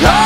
go.